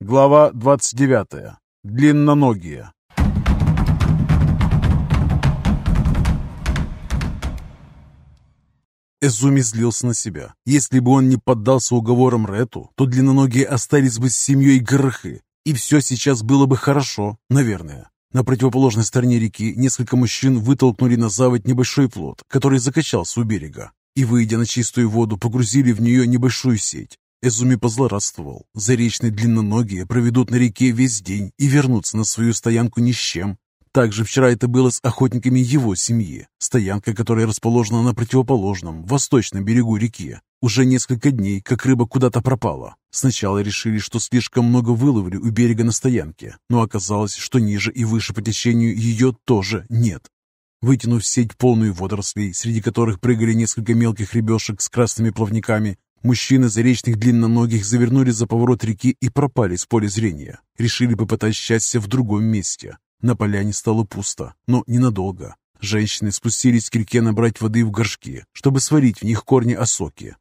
Глава 29. Длинноногие. Эзуми злился на себя. Если бы он не поддался уговорам Рету, то длинноногие остались бы с семьей Грохы, и все сейчас было бы хорошо, наверное. На противоположной стороне реки несколько мужчин вытолкнули на заводь небольшой плот, который закачался у берега, и, выйдя на чистую воду, погрузили в нее небольшую сеть. Эзуми позлорадствовал. Заречные длинноногие проведут на реке весь день и вернутся на свою стоянку ни с чем. Также вчера это было с охотниками его семьи, стоянка, которая расположена на противоположном, восточном берегу реки. Уже несколько дней, как рыба куда-то пропала. Сначала решили, что слишком много выловили у берега на стоянке, но оказалось, что ниже и выше по течению ее тоже нет. Вытянув сеть полную водорослей, среди которых прыгали несколько мелких рыбешек с красными плавниками, мужчины заречных длинноногих завернули за поворот реки и пропали с поля зрения. Решили попытать счастье в другом месте. На поляне стало пусто, но ненадолго. Женщины спустились к реке набрать воды в горшки, чтобы сварить в них корни осоки.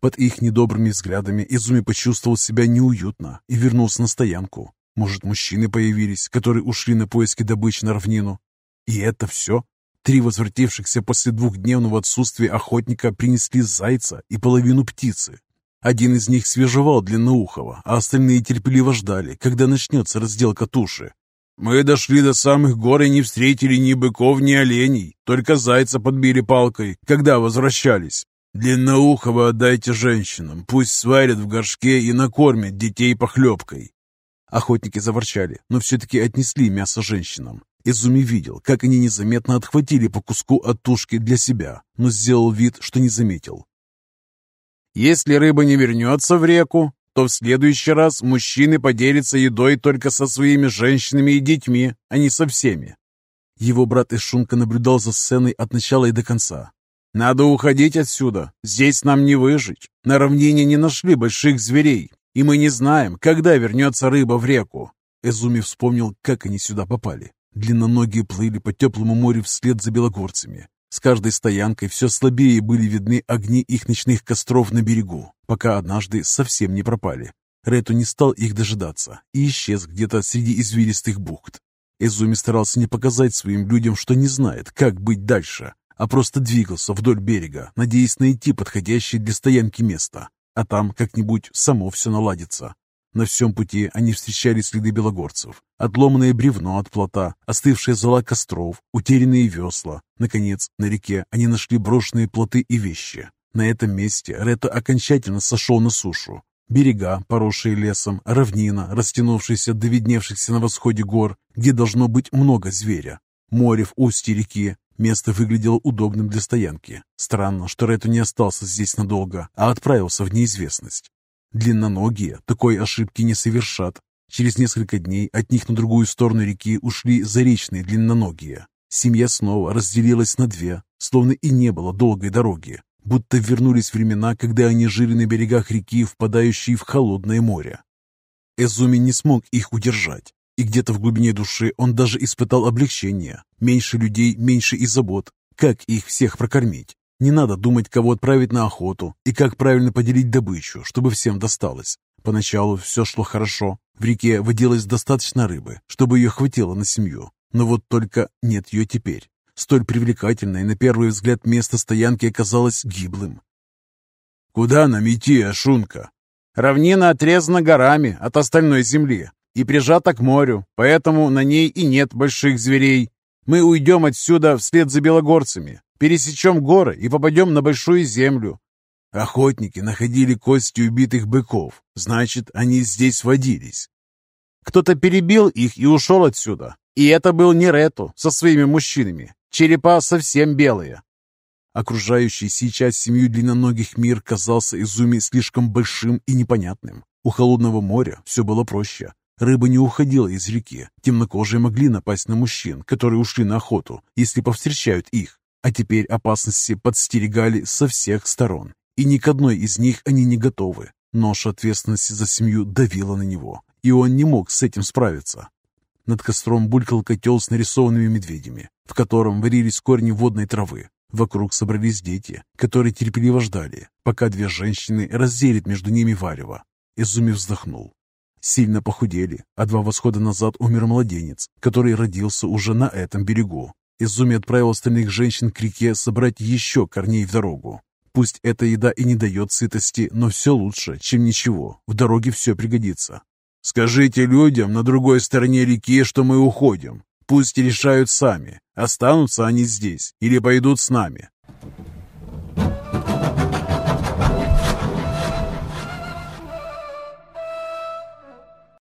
Под их недобрыми взглядами Изуми почувствовал себя неуютно и вернулся на стоянку. Может, мужчины появились, которые ушли на поиски добычи на равнину? И это все? Три возвратившихся после двухдневного отсутствия охотника принесли зайца и половину птицы. Один из них свежевал длинноухого, а остальные терпеливо ждали, когда начнется разделка туши. Мы дошли до самых гор и не встретили ни быков, ни оленей, только зайца подбили палкой, когда возвращались. Длинноухого отдайте женщинам, пусть сварят в горшке и накормят детей похлебкой. Охотники заворчали, но все-таки отнесли мясо женщинам. Изуми видел, как они незаметно отхватили по куску от тушки для себя, но сделал вид, что не заметил. «Если рыба не вернется в реку, то в следующий раз мужчины поделятся едой только со своими женщинами и детьми, а не со всеми. Его брат Ишунка наблюдал за сценой от начала и до конца. «Надо уходить отсюда. Здесь нам не выжить. На равнине не нашли больших зверей, и мы не знаем, когда вернется рыба в реку». Эзуми вспомнил, как они сюда попали. Длинноногие плыли по теплому морю вслед за белогорцами. С каждой стоянкой все слабее были видны огни их ночных костров на берегу, пока однажды совсем не пропали. Рету не стал их дожидаться и исчез где-то среди извилистых бухт. Эзуми старался не показать своим людям, что не знает, как быть дальше, а просто двигался вдоль берега, надеясь найти подходящее для стоянки место. А там как-нибудь само все наладится. На всем пути они встречали следы белогорцев. Отломанное бревно от плота, остывшие зола костров, утерянные весла. Наконец, на реке они нашли брошенные плоты и вещи. На этом месте Рето окончательно сошел на сушу. Берега, поросшие лесом, равнина, растянувшаяся до видневшихся на восходе гор, где должно быть много зверя. Море в устье реки. Место выглядело удобным для стоянки. Странно, что Рету не остался здесь надолго, а отправился в неизвестность. Длинноногие такой ошибки не совершат. Через несколько дней от них на другую сторону реки ушли заречные длинноногие. Семья снова разделилась на две, словно и не было долгой дороги, будто вернулись времена, когда они жили на берегах реки, впадающей в холодное море. Эзуми не смог их удержать, и где-то в глубине души он даже испытал облегчение. Меньше людей, меньше и забот. Как их всех прокормить? Не надо думать, кого отправить на охоту и как правильно поделить добычу, чтобы всем досталось. Поначалу все шло хорошо. В реке водилось достаточно рыбы, чтобы ее хватило на семью. Но вот только нет ее теперь. Столь привлекательное на первый взгляд место стоянки оказалось гиблым. «Куда нам идти, Ашунка?» «Равнина отрезана горами от остальной земли и прижата к морю, поэтому на ней и нет больших зверей. Мы уйдем отсюда вслед за белогорцами, Пересечем горы и попадем на большую землю. Охотники находили кости убитых быков, значит, они здесь водились. Кто-то перебил их и ушел отсюда. И это был не Рету со своими мужчинами. Черепа совсем белые. Окружающий сейчас семью длинноногих мир казался Изуми слишком большим и непонятным. У холодного моря все было проще. Рыба не уходила из реки. Темнокожие могли напасть на мужчин, которые ушли на охоту, если повстречают их. А теперь опасности подстерегали со всех сторон, и ни к одной из них они не готовы. Нож ответственности за семью давила на него, и он не мог с этим справиться. Над костром булькал котел с нарисованными медведями, в котором варились корни водной травы. Вокруг собрались дети, которые терпеливо ждали, пока две женщины разделят между ними варево. Изуми вздохнул. Сильно похудели, а два восхода назад умер младенец, который родился уже на этом берегу. Изуми отправил остальных женщин к реке собрать еще корней в дорогу. Пусть эта еда и не дает сытости, но все лучше, чем ничего. В дороге все пригодится. «Скажите людям на другой стороне реки, что мы уходим. Пусть решают сами, останутся они здесь или пойдут с нами».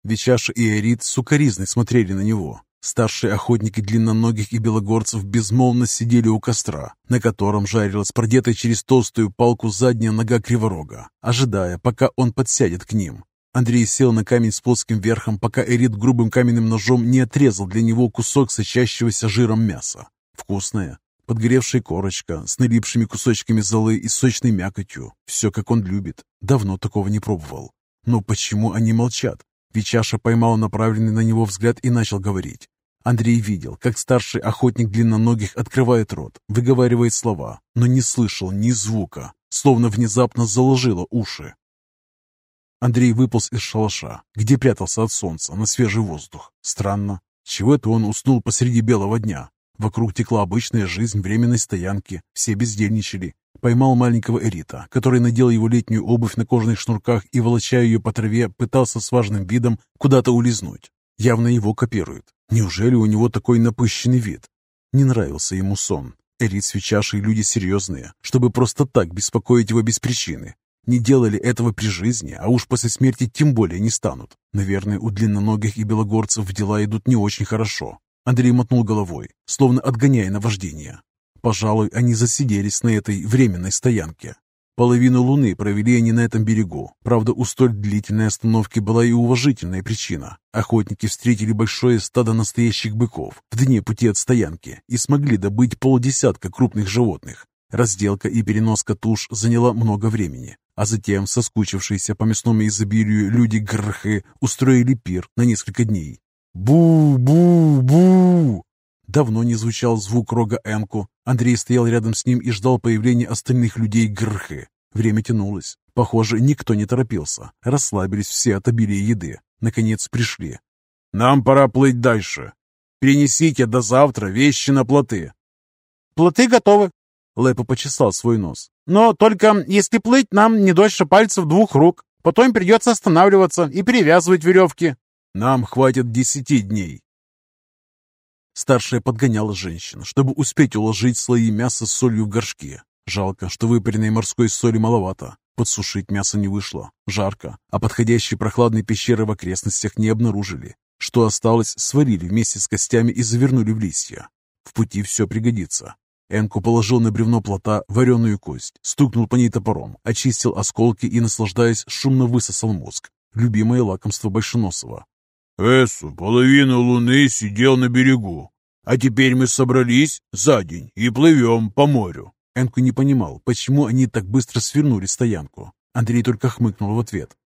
Вичаша и Эрит сукоризной смотрели на него. Старшие охотники длинноногих и белогорцев безмолвно сидели у костра, на котором жарилась продетая через толстую палку задняя нога криворога, ожидая, пока он подсядет к ним. Андрей сел на камень с плоским верхом, пока Эрит грубым каменным ножом не отрезал для него кусок сочащегося жиром мяса. Вкусное, подгоревшая корочка с налипшими кусочками золы и сочной мякотью. Все, как он любит. Давно такого не пробовал. Но почему они молчат? Вичаша поймал направленный на него взгляд и начал говорить. Андрей видел, как старший охотник длинноногих открывает рот, выговаривает слова, но не слышал ни звука, словно внезапно заложило уши. Андрей выполз из шалаша, где прятался от солнца, на свежий воздух. Странно, чего это он уснул посреди белого дня? Вокруг текла обычная жизнь временной стоянки, все бездельничали. Поймал маленького Эрита, который надел его летнюю обувь на кожаных шнурках и, волоча ее по траве, пытался с важным видом куда-то улизнуть. Явно его копируют. Неужели у него такой напыщенный вид? Не нравился ему сон. Эрит с Вичашей люди серьезные, чтобы просто так беспокоить его без причины. Не делали этого при жизни, а уж после смерти тем более не станут. Наверное, у длинноногих и белогорцев дела идут не очень хорошо. Андрей мотнул головой, словно отгоняя наваждение. Пожалуй, они засиделись на этой временной стоянке. Половину луны провели они на этом берегу. Правда, у столь длительной остановки была и уважительная причина. Охотники встретили большое стадо настоящих быков в дне пути от стоянки и смогли добыть полдесятка крупных животных. Разделка и переноска туш заняла много времени, а затем соскучившиеся по мясному изобилию люди Грхы устроили пир на несколько дней. Бу-бу-бу! Давно не звучал звук рога Энку. Андрей стоял рядом с ним и ждал появления остальных людей Грхы. Время тянулось. Похоже, никто не торопился. Расслабились все от обилия еды. Наконец пришли. «Нам пора плыть дальше. Перенесите до завтра вещи на плоты». «Плоты готовы», Лэпа почесал свой нос. «Но только если плыть нам не дольше пальцев двух рук. Потом придется останавливаться и перевязывать веревки». «Нам хватит десяти дней». Старшая подгоняла женщин, чтобы успеть уложить слои мяса с солью в горшки. Жалко, что выпаренной морской соли маловато. Подсушить мясо не вышло. Жарко, а подходящей прохладной пещеры в окрестностях не обнаружили. Что осталось, сварили вместе с костями и завернули в листья. В пути все пригодится. Энку положил на бревно плота вареную кость, стукнул по ней топором, очистил осколки и, наслаждаясь, шумно высосал мозг. Любимое лакомство Большеносова. «Эсу половину луны сидел на берегу, а теперь мы собрались за день и плывем по морю». Энку не понимал, почему они так быстро свернули стоянку. Андрей только хмыкнул в ответ.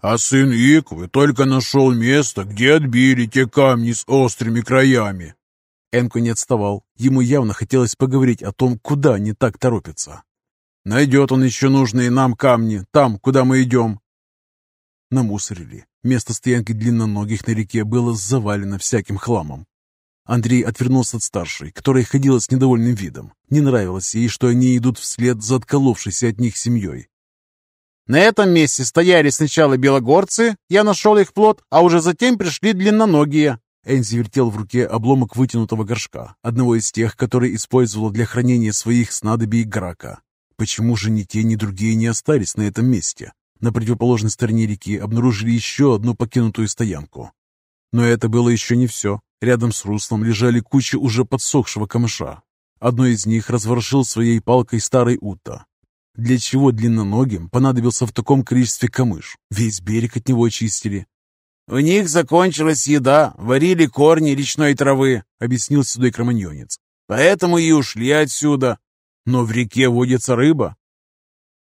«А сын Иквы только нашел место, где отбили те камни с острыми краями. Энко не отставал. Ему явно хотелось поговорить о том, куда они так торопятся. «Найдет он еще нужные нам камни, там, куда мы идем!» Намусорили. Место стоянки длинноногих на реке было завалено всяким хламом. Андрей отвернулся от старшей, которая ходила с недовольным видом. Не нравилось ей, что они идут вслед за отколовшейся от них семьей. На этом месте стояли сначала белогорцы, я нашел их плод, а уже затем пришли длинноногие. Энзи вертел в руке обломок вытянутого горшка, одного из тех, который использовал для хранения своих снадобий Грака. Почему же ни те, ни другие не остались на этом месте? На противоположной стороне реки обнаружили еще одну покинутую стоянку. Но это было еще не все. Рядом с руслом лежали кучи уже подсохшего камыша. Одной из них разворошил своей палкой старый Утта. Для чего длинноногим понадобился в таком количестве камыш? Весь берег от него очистили. «У них закончилась еда, варили корни речной травы», — объяснил седой кроманьонец. «Поэтому и ушли отсюда. Но в реке водится рыба».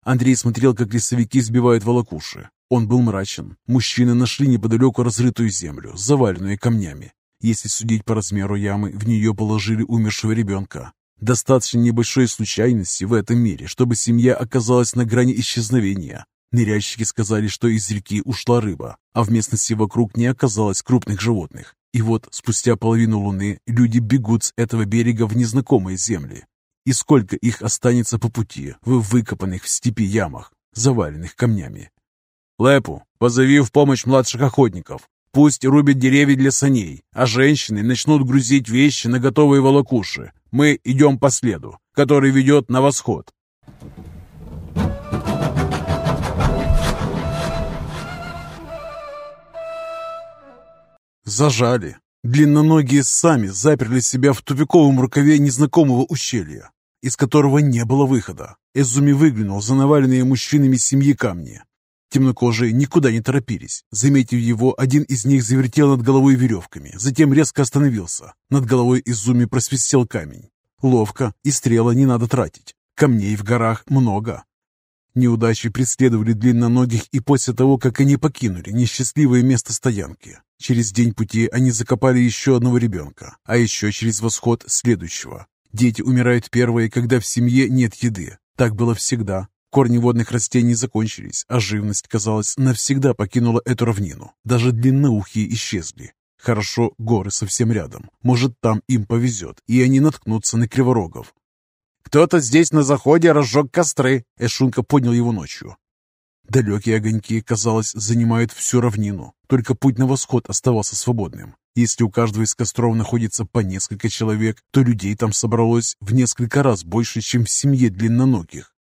Андрей смотрел, как лесовики сбивают волокуши. Он был мрачен. Мужчины нашли неподалеку разрытую землю, заваленную камнями. Если судить по размеру ямы, в нее положили умершего ребенка. Достаточно небольшой случайности в этом мире, чтобы семья оказалась на грани исчезновения. Ныряльщики сказали, что из реки ушла рыба, а в местности вокруг не оказалось крупных животных. И вот спустя половину луны люди бегут с этого берега в незнакомые земли. И сколько их останется по пути в выкопанных в степи ямах, заваленных камнями. «Лепу, позови в помощь младших охотников. Пусть рубят деревья для саней, а женщины начнут грузить вещи на готовые волокуши. Мы идем по следу, который ведет на восход. Зажали. Длинноногие сами заперли себя в тупиковом рукаве незнакомого ущелья, из которого не было выхода. Эзуми выглянул за наваленные мужчинами семьи камни. Темнокожие никуда не торопились. Заметив его, один из них завертел над головой веревками, затем резко остановился. Над головой Изуми просвистел камень. Ловко, и стрела не надо тратить. Камней в горах много. Неудачи преследовали длинноногих и после того, как они покинули несчастливое место стоянки. Через день пути они закопали еще одного ребенка, а еще через восход следующего. Дети умирают первые, когда в семье нет еды. Так было всегда, Корни водных растений закончились, а живность, казалось, навсегда покинула эту равнину. Даже длинноухие исчезли. Хорошо, горы совсем рядом. Может, там им повезет, и они наткнутся на криворогов. «Кто-то здесь на заходе разжег костры!» Эшунка поднял его ночью. Далекие огоньки, казалось, занимают всю равнину. Только путь на восход оставался свободным. Если у каждого из костров находится по несколько человек, то людей там собралось в несколько раз больше, чем в семье длинноногих.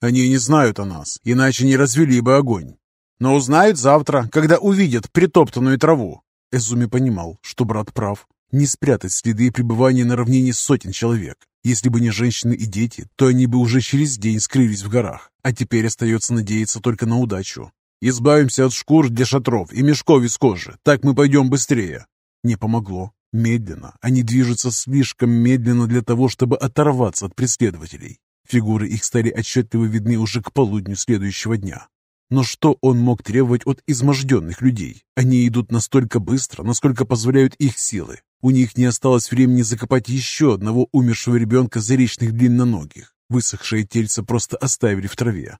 Они не знают о нас, иначе не развели бы огонь. Но узнают завтра, когда увидят притоптанную траву. Эзуми понимал, что брат прав. Не спрятать следы пребывания на равнине сотен человек. Если бы не женщины и дети, то они бы уже через день скрылись в горах. А теперь остается надеяться только на удачу. Избавимся от шкур для шатров и мешков из кожи. Так мы пойдем быстрее. Не помогло. Медленно. Они движутся слишком медленно для того, чтобы оторваться от преследователей. Фигуры их стали отчетливо видны уже к полудню следующего дня. Но что он мог требовать от изможденных людей? Они идут настолько быстро, насколько позволяют их силы. У них не осталось времени закопать еще одного умершего ребенка заречных длинноногих. Высохшие тельца просто оставили в траве.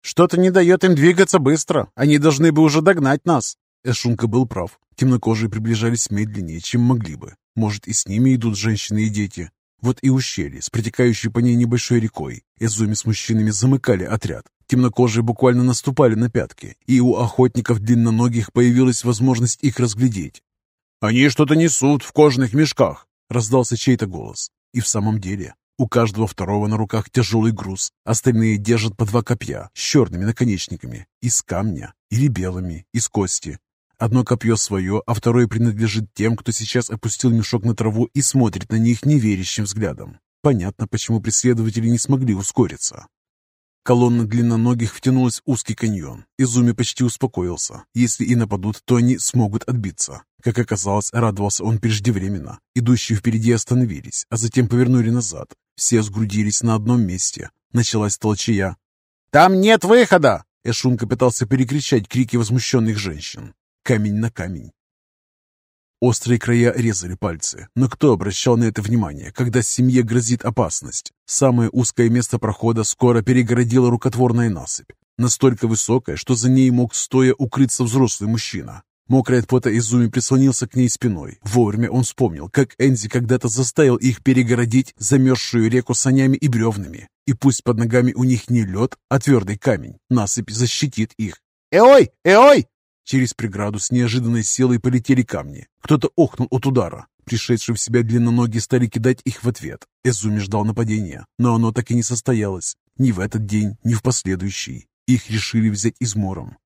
«Что-то не дает им двигаться быстро. Они должны бы уже догнать нас». Эшунка был прав. Темнокожие приближались медленнее, чем могли бы. Может, и с ними идут женщины и дети. Вот и ущелье с протекающей по ней небольшой рекой. Эзуми с мужчинами замыкали отряд. Темнокожие буквально наступали на пятки, и у охотников длинноногих появилась возможность их разглядеть. «Они что-то несут в кожаных мешках!» — раздался чей-то голос. И в самом деле, у каждого второго на руках тяжелый груз. Остальные держат по два копья с черными наконечниками, из камня или белыми, из кости. Одно копье свое, а второе принадлежит тем, кто сейчас опустил мешок на траву и смотрит на них неверящим взглядом. Понятно, почему преследователи не смогли ускориться. Колонна длинноногих втянулась в узкий каньон. Изуми почти успокоился. Если и нападут, то они смогут отбиться. Как оказалось, радовался он преждевременно. Идущие впереди остановились, а затем повернули назад. Все сгрудились на одном месте. Началась толчая. «Там нет выхода!» Эшунка пытался перекричать крики возмущенных женщин камень на камень. Острые края резали пальцы, но кто обращал на это внимание, когда семье грозит опасность? Самое узкое место прохода скоро перегородила рукотворная насыпь, настолько высокая, что за ней мог стоя укрыться взрослый мужчина. Мокрый от пота Изуми прислонился к ней спиной. Вовремя он вспомнил, как Энзи когда-то заставил их перегородить замерзшую реку санями и бревнами. И пусть под ногами у них не лед, а твердый камень, насыпь защитит их. «Эой! Эой!» Через преграду с неожиданной силой полетели камни. Кто-то охнул от удара. Пришедшие в себя длинноногие стали кидать их в ответ. Эзуми ждал нападения, но оно так и не состоялось. Ни в этот день, ни в последующий. Их решили взять измором.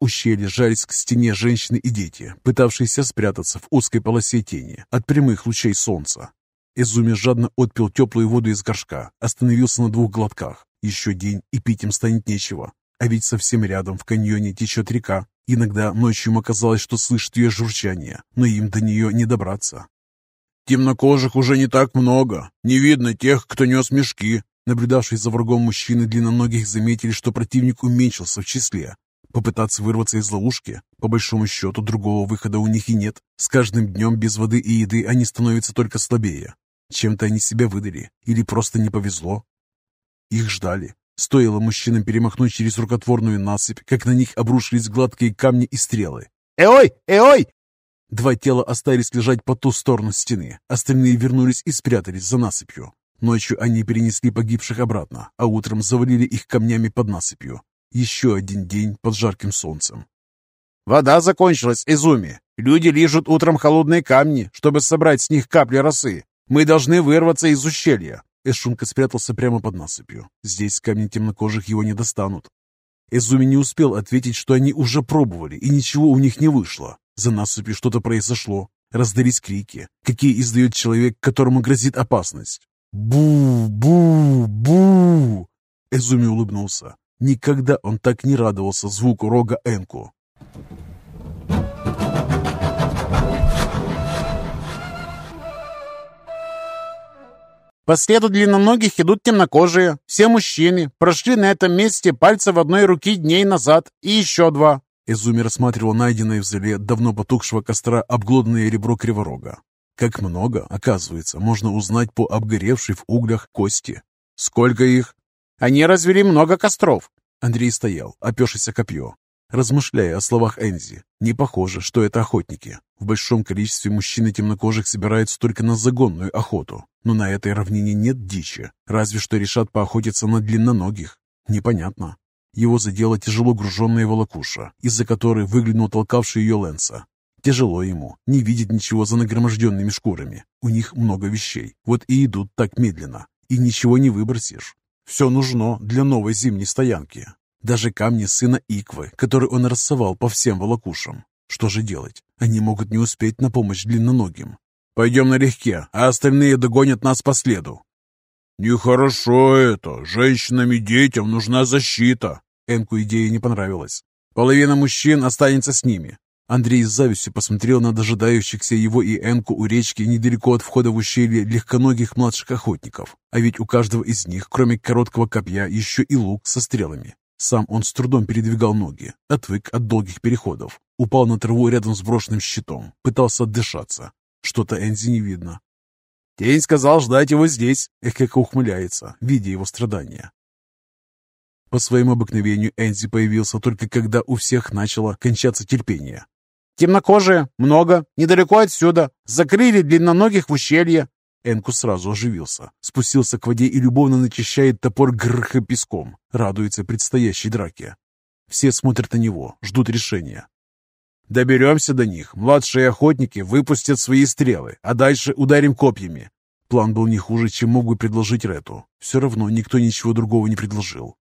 Ущелье жались к стене женщины и дети, пытавшиеся спрятаться в узкой полосе тени от прямых лучей солнца. Изуми жадно отпил теплую воду из горшка, остановился на двух глотках. Еще день, и пить им станет нечего. А ведь совсем рядом в каньоне течет река. Иногда ночью им оказалось, что слышит ее журчание, но им до нее не добраться. «Темнокожих уже не так много. Не видно тех, кто нес мешки». Наблюдавшие за врагом мужчины длинноногих заметили, что противник уменьшился в числе. Попытаться вырваться из ловушки? По большому счету, другого выхода у них и нет. С каждым днем без воды и еды они становятся только слабее. Чем-то они себя выдали, или просто не повезло. Их ждали. Стоило мужчинам перемахнуть через рукотворную насыпь, как на них обрушились гладкие камни и стрелы. «Эой! Эой!» Два тела остались лежать по ту сторону стены, остальные вернулись и спрятались за насыпью. Ночью они перенесли погибших обратно, а утром завалили их камнями под насыпью. Еще один день под жарким солнцем. «Вода закончилась, Изуми. Люди лижут утром холодные камни, чтобы собрать с них капли росы. Мы должны вырваться из ущелья». Эшунка спрятался прямо под насыпью. Здесь камни темнокожих его не достанут. Эзуми не успел ответить, что они уже пробовали, и ничего у них не вышло. За насыпью что-то произошло. Раздались крики, какие издает человек, которому грозит опасность. «Бу! Бу! Бу!» Эзуми улыбнулся. Никогда он так не радовался звуку рога Энку. По следу длинноногих идут темнокожие. Все мужчины прошли на этом месте пальцы в одной руки дней назад. И еще два. Изуми рассматривал найденное в зале давно потухшего костра обглоданное ребро криворога. Как много, оказывается, можно узнать по обгоревшей в углях кости. Сколько их? Они развели много костров. Андрей стоял, опершись о копье, размышляя о словах Энзи. Не похоже, что это охотники. В большом количестве мужчины темнокожих собираются только на загонную охоту. Но на этой равнине нет дичи. Разве что решат поохотиться на длинноногих. Непонятно. Его задела тяжело груженная волокуша, из-за которой выглянул толкавший ее Лэнса. Тяжело ему, не видеть ничего за нагроможденными шкурами. У них много вещей, вот и идут так медленно. И ничего не выбросишь. Все нужно для новой зимней стоянки. Даже камни сына Иквы, которые он рассовал по всем волокушам. Что же делать? Они могут не успеть на помощь длинноногим. «Пойдем налегке, а остальные догонят нас по следу». «Нехорошо это. Женщинам и детям нужна защита», Энку идея не понравилась. Половина мужчин останется с ними. Андрей с завистью посмотрел на дожидающихся его и Энку у речки недалеко от входа в ущелье легконогих младших охотников. А ведь у каждого из них, кроме короткого копья, еще и лук со стрелами. Сам он с трудом передвигал ноги, отвык от долгих переходов. Упал на траву рядом с брошенным щитом, пытался отдышаться. Что-то Энзи не видно. Тень сказал ждать его здесь. Эх, как ухмыляется, видя его страдания. По своему обыкновению Энзи появился только когда у всех начало кончаться терпение. «Темнокожие, много, недалеко отсюда. Закрыли длинноногих в ущелье». Энку сразу оживился, спустился к воде и любовно начищает топор грха песком, радуется предстоящей драке. Все смотрят на него, ждут решения. «Доберемся до них, младшие охотники выпустят свои стрелы, а дальше ударим копьями». План был не хуже, чем мог бы предложить Рету. Все равно никто ничего другого не предложил.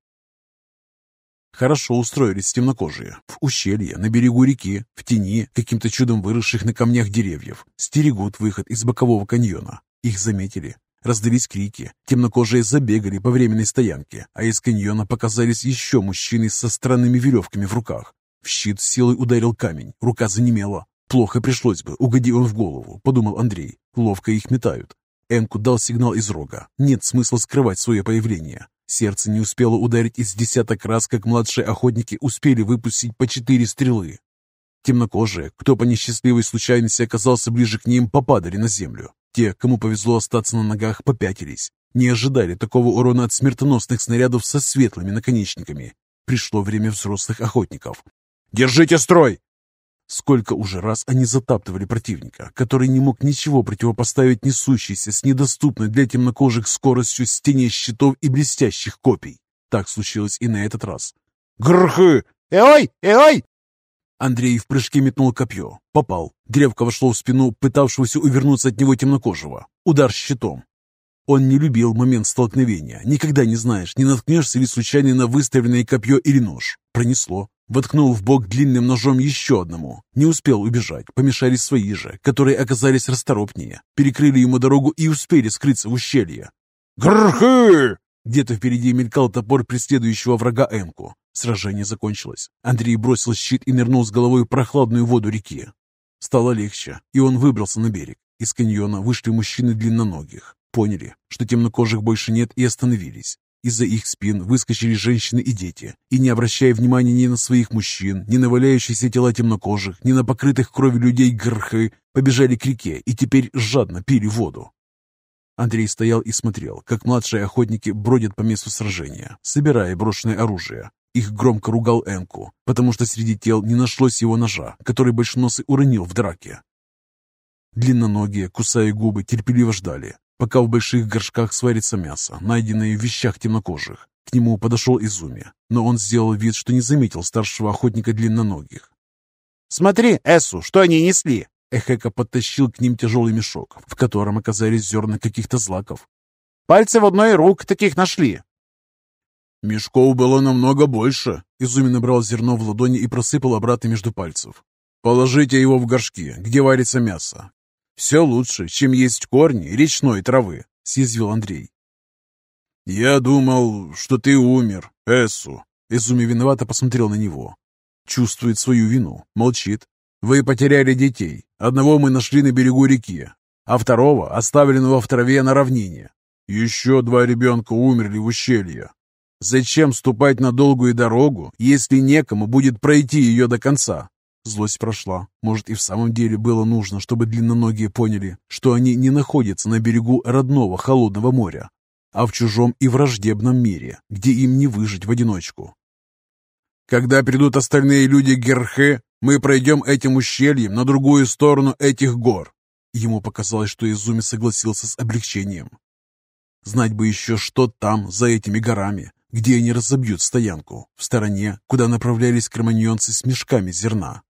Хорошо устроились темнокожие. В ущелье, на берегу реки, в тени, каким-то чудом выросших на камнях деревьев. Стерегут выход из бокового каньона. Их заметили. Раздались крики. Темнокожие забегали по временной стоянке, а из каньона показались еще мужчины со странными веревками в руках. В щит силой ударил камень, рука занемела. Плохо пришлось бы, угоди он в голову, подумал Андрей. Ловко их метают. Энку дал сигнал из рога. Нет смысла скрывать свое появление. Сердце не успело ударить из десяток раз, как младшие охотники успели выпустить по четыре стрелы. Темнокожие, кто по несчастливой случайности оказался ближе к ним, попадали на землю. Те, кому повезло остаться на ногах, попятились. Не ожидали такого урона от смертоносных снарядов со светлыми наконечниками. Пришло время взрослых охотников. «Держите строй!» Сколько уже раз они затаптывали противника, который не мог ничего противопоставить несущейся с недоступной для темнокожих скоростью стене щитов и блестящих копий. Так случилось и на этот раз. «Грхы! Эой! Эой!» Андрей в прыжке метнул копье. Попал. Древко вошло в спину пытавшегося увернуться от него темнокожего. Удар щитом. Он не любил момент столкновения. Никогда не знаешь, не наткнешься ли случайно на выставленное копье или нож. Пронесло. Воткнул в бок длинным ножом еще одному. Не успел убежать, помешались свои же, которые оказались расторопнее. Перекрыли ему дорогу и успели скрыться в ущелье. «Грхы!» Где-то впереди мелькал топор преследующего врага Энку. Сражение закончилось. Андрей бросил щит и нырнул с головой в прохладную воду реки. Стало легче, и он выбрался на берег. Из каньона вышли мужчины длинноногих. Поняли, что темнокожих больше нет и остановились. Из-за их спин выскочили женщины и дети, и, не обращая внимания ни на своих мужчин, ни на валяющиеся тела темнокожих, ни на покрытых кровью людей грхы, побежали к реке и теперь жадно пили воду. Андрей стоял и смотрел, как младшие охотники бродят по месту сражения, собирая брошенное оружие. Их громко ругал Энку, потому что среди тел не нашлось его ножа, который Большеносый уронил в драке. Длинноногие, кусая губы, терпеливо ждали, пока в больших горшках сварится мясо, найденное в вещах темнокожих. К нему подошел Изуми, но он сделал вид, что не заметил старшего охотника длинноногих. «Смотри, Эсу, что они несли!» Эхека подтащил к ним тяжелый мешок, в котором оказались зерна каких-то злаков. «Пальцы в одной рук таких нашли!» Мешков было намного больше. Изуми набрал зерно в ладони и просыпал обратно между пальцев. «Положите его в горшки, где варится мясо. Все лучше, чем есть корни речной травы», — съязвил Андрей. «Я думал, что ты умер, Эсу». Изуми виновато посмотрел на него. Чувствует свою вину, молчит. «Вы потеряли детей. Одного мы нашли на берегу реки, а второго оставленного в траве на равнине. Еще два ребенка умерли в ущелье. Зачем ступать на долгую дорогу, если некому будет пройти ее до конца? Злость прошла. Может, и в самом деле было нужно, чтобы длинноногие поняли, что они не находятся на берегу родного холодного моря, а в чужом и враждебном мире, где им не выжить в одиночку. Когда придут остальные люди Герхе, мы пройдем этим ущельем на другую сторону этих гор. Ему показалось, что Изуми согласился с облегчением. Знать бы еще, что там, за этими горами, где они разобьют стоянку, в стороне, куда направлялись кроманьонцы с мешками зерна.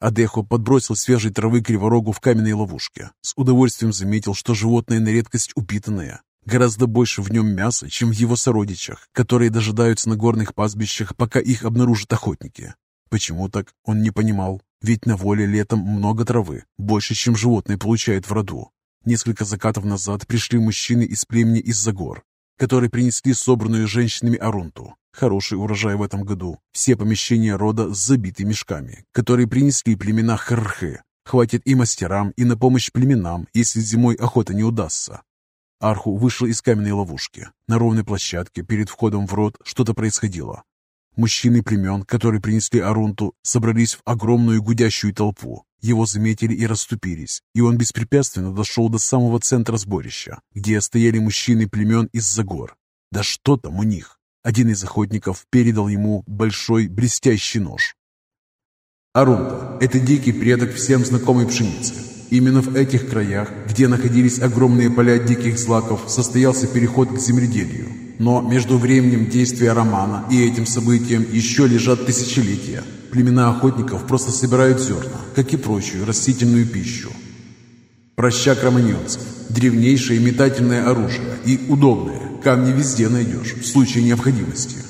Адехо подбросил свежей травы криворогу в каменной ловушке. С удовольствием заметил, что животное на редкость упитанное. Гораздо больше в нем мяса, чем в его сородичах, которые дожидаются на горных пастбищах, пока их обнаружат охотники. Почему так, он не понимал. Ведь на воле летом много травы, больше, чем животные получают в роду. Несколько закатов назад пришли мужчины из племени из-за гор, которые принесли собранную женщинами арунту. Хороший урожай в этом году. Все помещения рода забиты мешками, которые принесли племена Хархе. Хватит и мастерам, и на помощь племенам, если зимой охота не удастся. Арху вышел из каменной ловушки. На ровной площадке перед входом в рот что-то происходило. Мужчины племен, которые принесли Арунту, собрались в огромную гудящую толпу. Его заметили и расступились, и он беспрепятственно дошел до самого центра сборища, где стояли мужчины племен из-за гор. Да что там у них? Один из охотников передал ему большой блестящий нож. Арунта – это дикий предок всем знакомой пшеницы. Именно в этих краях, где находились огромные поля диких злаков, состоялся переход к земледелию. Но между временем действия романа и этим событием еще лежат тысячелетия. Племена охотников просто собирают зерна, как и прочую растительную пищу. Прощак романьонцев – древнейшее метательное оружие и удобное, камни везде найдешь в случае необходимости.